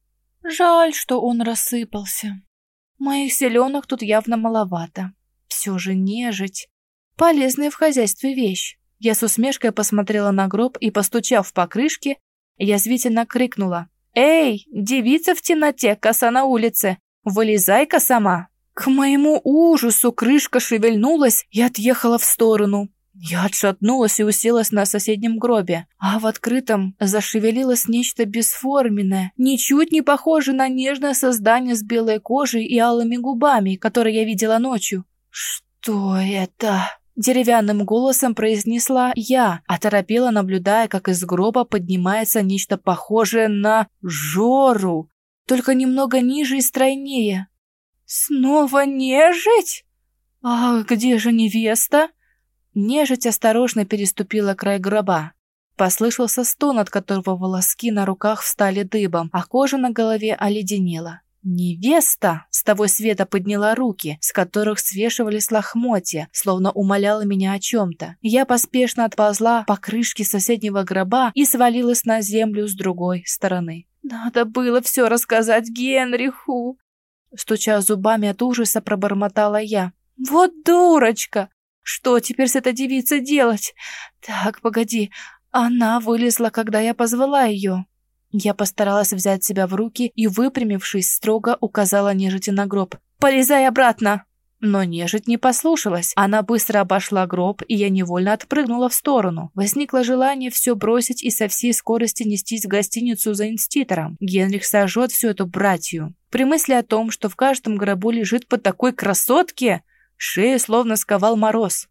Жаль, что он рассыпался. Моих селенок тут явно маловато. Все же нежить. Полезная в хозяйстве вещь. Я с усмешкой посмотрела на гроб и, постучав по крышке, язвительно крикнула. «Эй, девица в темноте, коса на улице! Вылезай-ка сама!» К моему ужасу крышка шевельнулась и отъехала в сторону. Я отшатнулась и уселась на соседнем гробе, а в открытом зашевелилось нечто бесформенное, ничуть не похожее на нежное создание с белой кожей и алыми губами, которое я видела ночью. «Что это?» Деревянным голосом произнесла я, оторопела, наблюдая, как из гроба поднимается нечто похожее на Жору, только немного ниже и стройнее. «Снова нежить? А где же невеста?» Нежить осторожно переступила край гроба. Послышался стон, от которого волоски на руках встали дыбом, а кожа на голове оледенела. Невеста с того света подняла руки, с которых свешивались лохмотья, словно умоляла меня о чем-то. Я поспешно отползла по крышке соседнего гроба и свалилась на землю с другой стороны. «Надо было все рассказать Генриху!» Стуча зубами от ужаса, пробормотала я. «Вот дурочка! Что теперь с этой девицей делать? Так, погоди, она вылезла, когда я позвала ее. Я постаралась взять себя в руки и, выпрямившись, строго указала нежити на гроб. «Полезай обратно!» Но нежить не послушалась. Она быстро обошла гроб, и я невольно отпрыгнула в сторону. Возникло желание все бросить и со всей скорости нестись в гостиницу за инститором. Генрих сожжет всю эту братью. При мысли о том, что в каждом гробу лежит по такой красотке, Шею словно сковал мороз.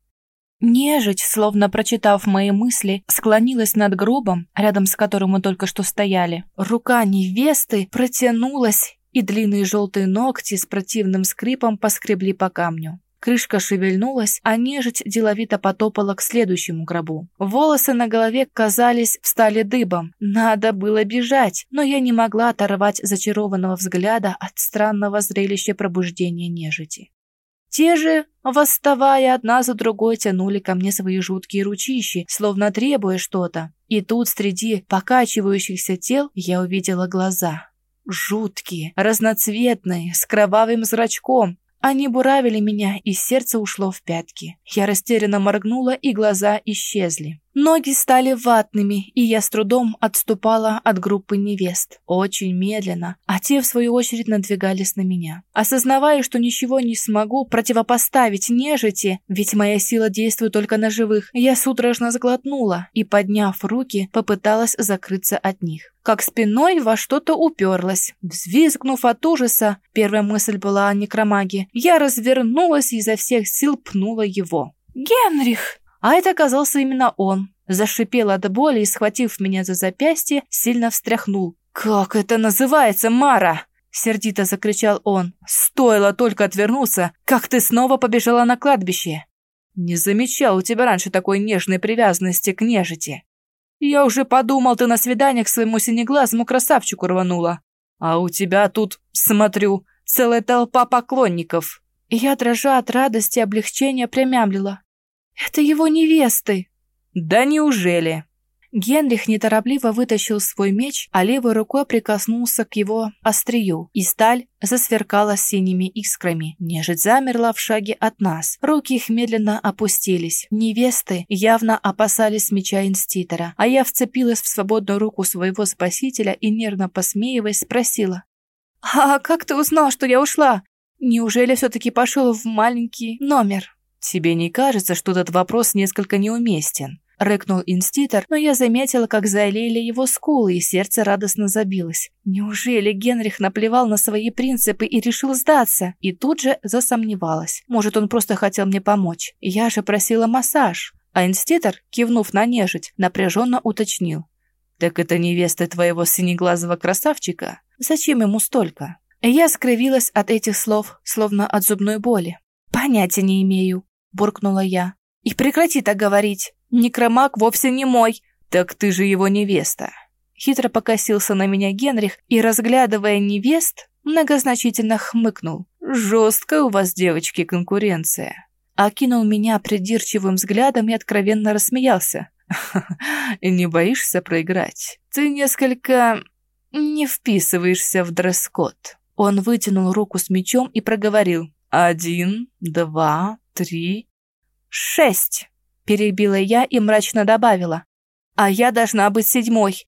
Нежить, словно прочитав мои мысли, склонилась над гробом, рядом с которым мы только что стояли. Рука невесты протянулась, и длинные желтые ногти с противным скрипом поскребли по камню. Крышка шевельнулась, а нежить деловито потопала к следующему гробу. Волосы на голове, казались, встали дыбом. Надо было бежать, но я не могла оторвать зачарованного взгляда от странного зрелища пробуждения нежити. Те же, восставая одна за другой, тянули ко мне свои жуткие ручищи, словно требуя что-то. И тут среди покачивающихся тел я увидела глаза. Жуткие, разноцветные, с кровавым зрачком, они буравили меня, и сердце ушло в пятки. Я растерянно моргнула, и глаза исчезли. Ноги стали ватными, и я с трудом отступала от группы невест. Очень медленно, а те, в свою очередь, надвигались на меня. Осознавая, что ничего не смогу противопоставить нежити, ведь моя сила действует только на живых, я судорожно заглотнула и, подняв руки, попыталась закрыться от них как спиной во что-то уперлась. Взвизгнув от ужаса, первая мысль была о некромаге, я развернулась и изо всех сил пнула его. «Генрих!» А это оказался именно он. Зашипел от боли и, схватив меня за запястье, сильно встряхнул. «Как это называется, Мара?» Сердито закричал он. «Стоило только отвернуться, как ты снова побежала на кладбище!» «Не замечал у тебя раньше такой нежной привязанности к нежити!» Я уже подумал, ты на свидание к своему синеглазому красавчику рванула. А у тебя тут, смотрю, целая толпа поклонников. я, дрожа от радости и облегчения, промямлила. Это его невесты. Да неужели? Генрих неторопливо вытащил свой меч, а левой рукой прикоснулся к его острию, и сталь засверкала синими искрами. Нежить замерла в шаге от нас. Руки их медленно опустились. Невесты явно опасались меча инститора, а я вцепилась в свободную руку своего спасителя и, нервно посмеиваясь, спросила. «А как ты узнал, что я ушла? Неужели все-таки пошел в маленький номер?» «Тебе не кажется, что этот вопрос несколько неуместен?» — рыкнул инститор, но я заметила, как залили его скулы, и сердце радостно забилось. Неужели Генрих наплевал на свои принципы и решил сдаться? И тут же засомневалась. Может, он просто хотел мне помочь. Я же просила массаж. А инститор, кивнув на нежить, напряженно уточнил. «Так это невеста твоего синеглазого красавчика? Зачем ему столько?» Я скривилась от этих слов, словно от зубной боли. «Понятия не имею», — буркнула я. «И прекрати так говорить. Некромаг вовсе не мой. Так ты же его невеста. Хитро покосился на меня Генрих и, разглядывая невест, многозначительно хмыкнул. Жесткая у вас, девочки, конкуренция. Окинул меня придирчивым взглядом и откровенно рассмеялся. «Не боишься проиграть? Ты несколько не вписываешься в дресс-код». Он вытянул руку с мечом и проговорил. «Один, два, три, «Шесть!» – перебила я и мрачно добавила. «А я должна быть седьмой.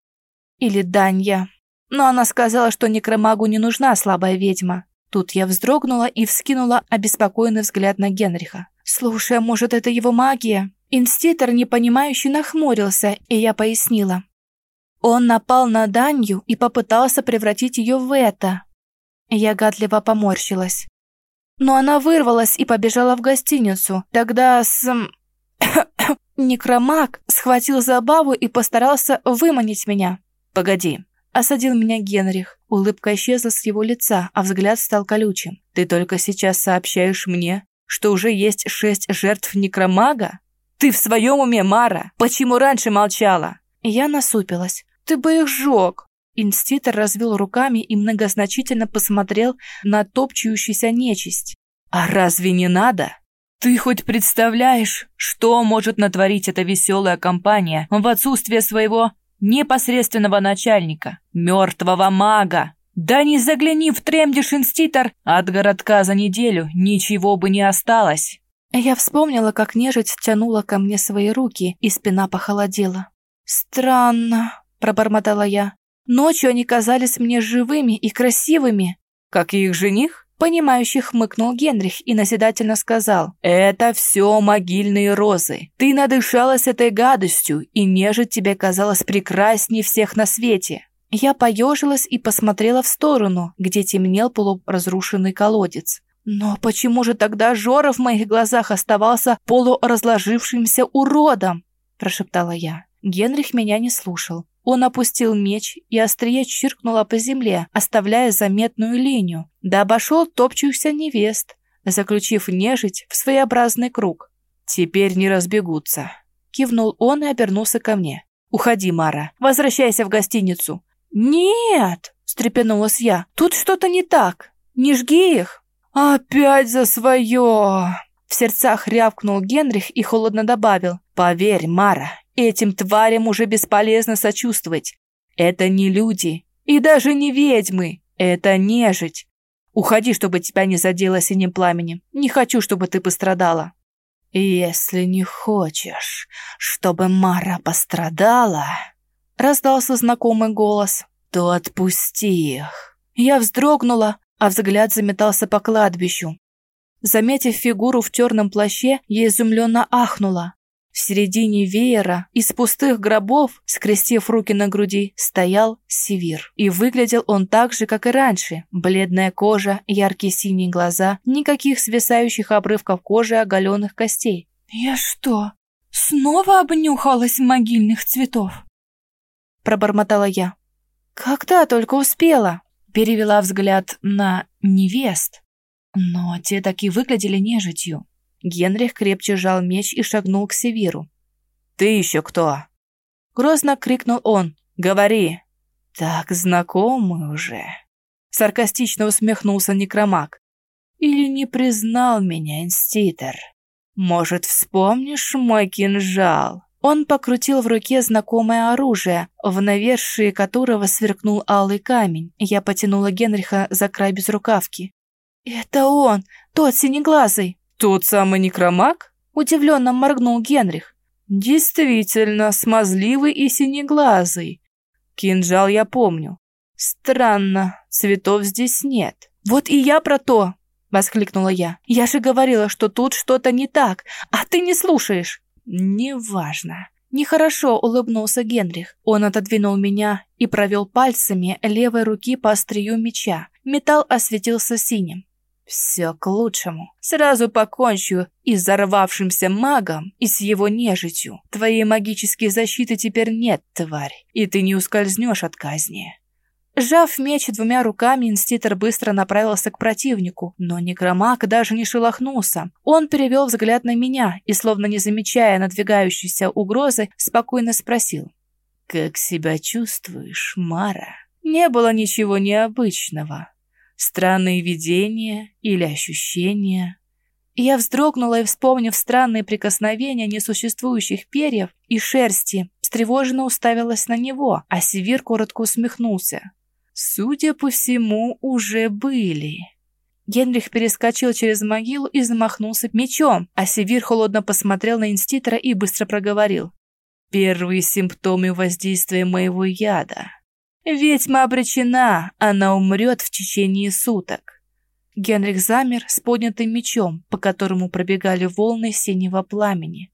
Или Данья. Но она сказала, что некромагу не нужна слабая ведьма. Тут я вздрогнула и вскинула обеспокоенный взгляд на Генриха. «Слушай, а может, это его магия?» Инститор непонимающе нахмурился, и я пояснила. Он напал на Данью и попытался превратить ее в это. Я гадливо поморщилась. Но она вырвалась и побежала в гостиницу. Тогда с... Некромаг схватил забаву и постарался выманить меня. «Погоди», — осадил меня Генрих. Улыбка исчезла с его лица, а взгляд стал колючим. «Ты только сейчас сообщаешь мне, что уже есть шесть жертв некромага? Ты в своем уме, Мара? Почему раньше молчала?» Я насупилась. «Ты бы их сжег!» Инститор развел руками и многозначительно посмотрел на топчущуюся нечисть. «А разве не надо? Ты хоть представляешь, что может натворить эта веселая компания в отсутствие своего непосредственного начальника, мертвого мага? Да не загляни в Тремдиш Инститор, от городка за неделю ничего бы не осталось!» Я вспомнила, как нежить тянула ко мне свои руки, и спина похолодела. «Странно», — пробормотала я. Ночью они казались мне живыми и красивыми. Как и их жених? Понимающий хмыкнул Генрих и назидательно сказал. «Это все могильные розы. Ты надышалась этой гадостью, и нежить тебе казалась прекрасней всех на свете». Я поежилась и посмотрела в сторону, где темнел полуразрушенный колодец. Но почему же тогда Жора в моих глазах оставался полуразложившимся уродом? Прошептала я. Генрих меня не слушал. Он опустил меч, и острие чиркнуло по земле, оставляя заметную линию, да обошел топчущихся невест, заключив нежить в своеобразный круг. «Теперь не разбегутся», — кивнул он и обернулся ко мне. «Уходи, Мара, возвращайся в гостиницу». «Нет!» — встрепенулась я. «Тут что-то не так. Не жги их!» «Опять за свое!» В сердцах рявкнул Генрих и холодно добавил. «Поверь, Мара, Этим тварям уже бесполезно сочувствовать. Это не люди и даже не ведьмы. Это нежить. Уходи, чтобы тебя не задело синим пламенем. Не хочу, чтобы ты пострадала. Если не хочешь, чтобы Мара пострадала, раздался знакомый голос, то отпусти их. Я вздрогнула, а взгляд заметался по кладбищу. Заметив фигуру в черном плаще, я изумленно ахнула. В середине веера из пустых гробов, скрестив руки на груди, стоял Севир. И выглядел он так же, как и раньше. Бледная кожа, яркие синие глаза, никаких свисающих обрывков кожи оголенных костей. «Я что, снова обнюхалась могильных цветов?» Пробормотала я. «Когда только успела?» Перевела взгляд на невест. Но те так и выглядели нежитью. Генрих крепче сжал меч и шагнул к Севиру. «Ты еще кто?» Грозно крикнул он. «Говори!» «Так знакомы уже!» Саркастично усмехнулся некромаг. «Или не признал меня, инститор? Может, вспомнишь мой кинжал?» Он покрутил в руке знакомое оружие, в навершии которого сверкнул алый камень. Я потянула Генриха за край безрукавки. «Это он, тот синеглазый!» «Тот самый некромаг?» – удивленно моргнул Генрих. «Действительно, смазливый и синеглазый. Кинжал я помню. Странно, цветов здесь нет». «Вот и я про то!» – воскликнула я. «Я же говорила, что тут что-то не так, а ты не слушаешь!» «Неважно». Нехорошо улыбнулся Генрих. Он отодвинул меня и провел пальцами левой руки по острию меча. Металл осветился синим. Все к лучшему. Сразу покончу и с взорвавшимся магом, и с его нежитью. Твоей магической защиты теперь нет, тварь, и ты не ускользнешь от казни. Сжав меч двумя руками, инститор быстро направился к противнику, но некромаг даже не шелохнулся. Он перевел взгляд на меня и, словно не замечая надвигающейся угрозы, спокойно спросил. «Как себя чувствуешь, Мара?» Не было ничего необычного странные видения или ощущения. я вздрогнула и, вспомнив странные прикосновения несуществующих перьев и шерсти, встревоженно уставилась на него, а Севир коротко усмехнулся. «Судя по всему, уже были». Генрих перескочил через могилу и замахнулся мечом, а Севир холодно посмотрел на инститора и быстро проговорил. «Первые симптомы воздействия моего яда. Ведьма обречена, она умрет в течение суток». Генрих замер с поднятым мечом, по которому пробегали волны синего пламени.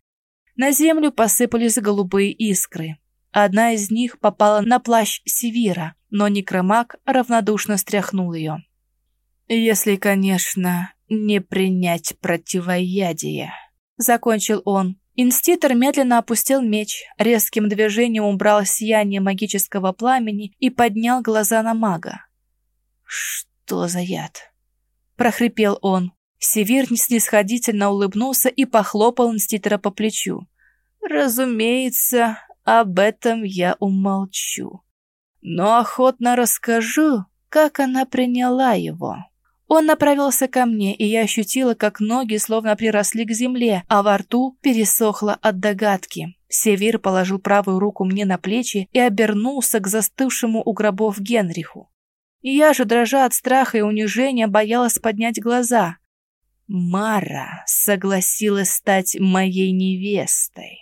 На землю посыпались голубые искры. Одна из них попала на плащ Севира, но некромаг равнодушно стряхнул ее. «Если, конечно, не принять противоядие», — закончил он. Инститор медленно опустил меч, резким движением убрал сияние магического пламени и поднял глаза на мага. «Что за яд?» — прохрипел он. Севир снисходительно улыбнулся и похлопал инститора по плечу. «Разумеется, об этом я умолчу. Но охотно расскажу, как она приняла его». Он направился ко мне, и я ощутила, как ноги словно приросли к земле, а во рту пересохло от догадки. Севир положил правую руку мне на плечи и обернулся к застывшему у гробов Генриху. Я же, дрожа от страха и унижения, боялась поднять глаза. Мара согласилась стать моей невестой.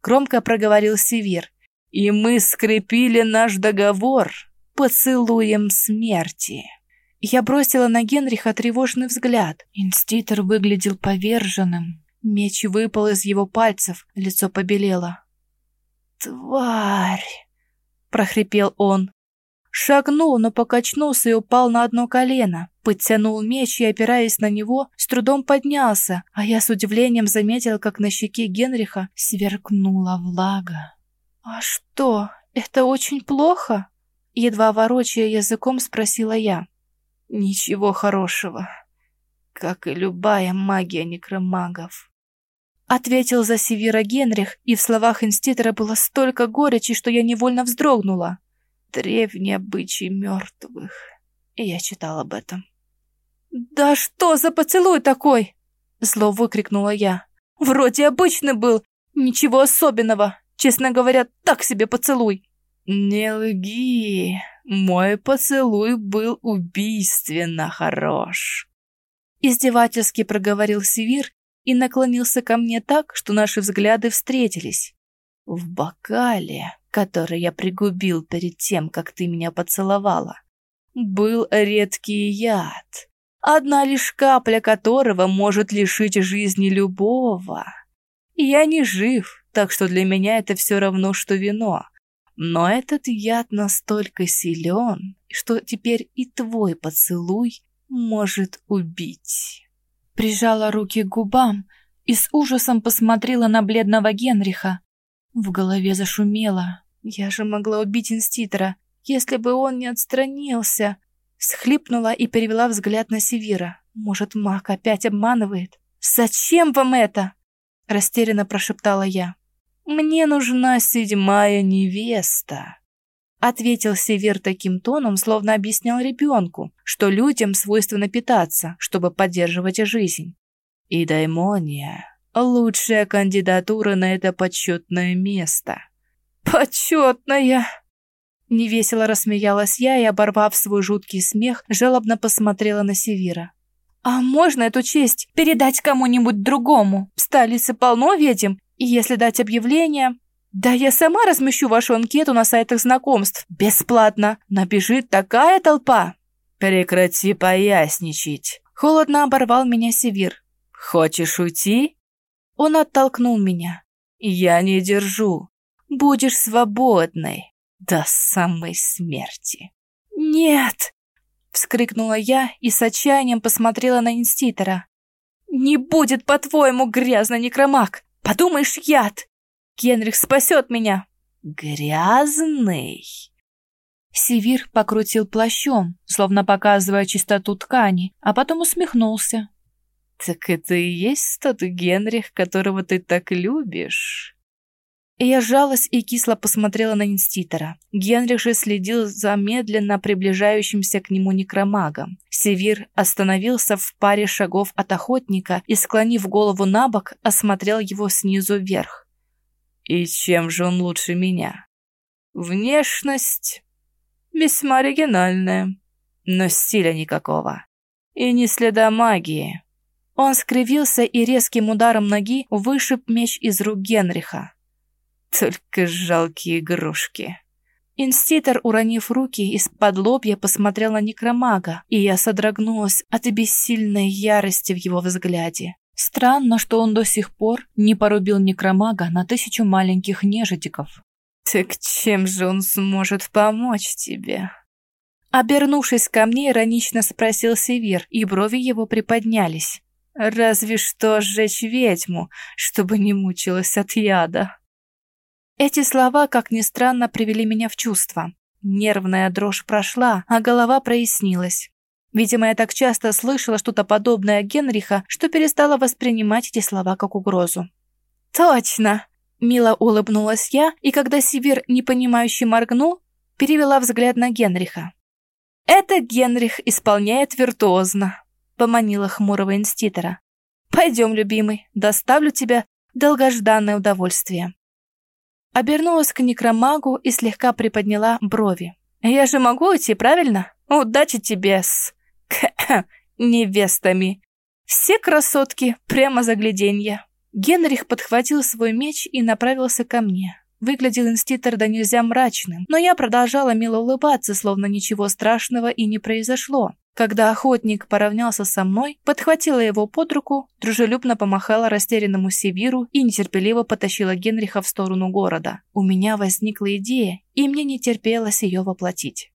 Громко проговорил Севир. И мы скрепили наш договор поцелуем смерти. Я бросила на Генриха тревожный взгляд. Инститор выглядел поверженным. Меч выпал из его пальцев, лицо побелело. «Тварь!» — прохрипел он. Шагнул, но покачнулся и упал на одно колено. Подтянул меч и, опираясь на него, с трудом поднялся, а я с удивлением заметила, как на щеке Генриха сверкнула влага. «А что, это очень плохо?» Едва ворочая языком, спросила я. Ничего хорошего, как и любая магия некромагов. Ответил за Севера Генрих, и в словах инститора было столько горечи, что я невольно вздрогнула. Древний обычай мертвых. И я читал об этом. «Да что за поцелуй такой?» Зло выкрикнула я. «Вроде обычный был, ничего особенного. Честно говоря, так себе поцелуй». «Не лги, мой поцелуй был убийственно хорош». Издевательски проговорил Севир и наклонился ко мне так, что наши взгляды встретились. В бокале, который я пригубил перед тем, как ты меня поцеловала, был редкий яд, одна лишь капля которого может лишить жизни любого. Я не жив, так что для меня это все равно, что вино. Но этот яд настолько силен, что теперь и твой поцелуй может убить. Прижала руки к губам и с ужасом посмотрела на бледного Генриха. В голове зашумело. Я же могла убить инститора, если бы он не отстранился. Схлипнула и перевела взгляд на Севира. Может, маг опять обманывает? «Зачем вам это?» Растерянно прошептала я. «Мне нужна седьмая невеста», — ответил Север таким тоном, словно объяснял ребенку, что людям свойственно питаться, чтобы поддерживать жизнь. «И Даймония — лучшая кандидатура на это почетное место». «Почетная!» Невесело рассмеялась я и, оборвав свой жуткий смех, жалобно посмотрела на Севира. «А можно эту честь передать кому-нибудь другому? В столице полно ведьм, и если дать объявление... Да я сама размещу вашу анкету на сайтах знакомств. Бесплатно. Набежит такая толпа. Прекрати поясничать. Холодно оборвал меня Севир. Хочешь уйти? Он оттолкнул меня. Я не держу. Будешь свободной. До самой смерти. Нет! Вскрикнула я и с отчаянием посмотрела на инститора. «Не будет, по-твоему, грязно некромаг! Подумаешь, яд! Генрих спасет меня!» «Грязный!» Севир покрутил плащом, словно показывая чистоту ткани, а потом усмехнулся. «Так это и есть тот Генрих, которого ты так любишь?» Я жалась и кисло посмотрела на инститора. Генрих же следил за медленно приближающимся к нему некромагом. Севир остановился в паре шагов от охотника и, склонив голову на бок, осмотрел его снизу вверх. «И чем же он лучше меня?» «Внешность весьма оригинальная, но стиля никакого. И ни следа магии. Он скривился и резким ударом ноги вышиб меч из рук Генриха. Только жалкие игрушки. Инститор, уронив руки, из-под лобья посмотрел на некромага, и я содрогнулась от бессильной ярости в его взгляде. Странно, что он до сих пор не порубил некромага на тысячу маленьких нежитиков. «Так чем же он сможет помочь тебе?» Обернувшись ко мне, иронично спросил Север, и брови его приподнялись. «Разве что сжечь ведьму, чтобы не мучилась от яда». Эти слова, как ни странно, привели меня в чувство. Нервная дрожь прошла, а голова прояснилась. Видимо, я так часто слышала что-то подобное Генриха, что перестала воспринимать эти слова как угрозу. «Точно!» – мило улыбнулась я, и когда Сивир, непонимающе моргнул, перевела взгляд на Генриха. «Это Генрих исполняет виртуозно», — поманила хмурого инститора. «Пойдем, любимый, доставлю тебе долгожданное удовольствие». Обернулась к некромагу и слегка приподняла брови. «Я же могу идти, правильно? Удачи тебе с... невестами. Все красотки, прямо загляденье». Генрих подхватил свой меч и направился ко мне. Выглядел инститор да нельзя мрачным, но я продолжала мило улыбаться, словно ничего страшного и не произошло. Когда охотник поравнялся со мной, подхватила его под руку, дружелюбно помахала растерянному Сибиру и нетерпеливо потащила Генриха в сторону города. У меня возникла идея, и мне не терпелось ее воплотить.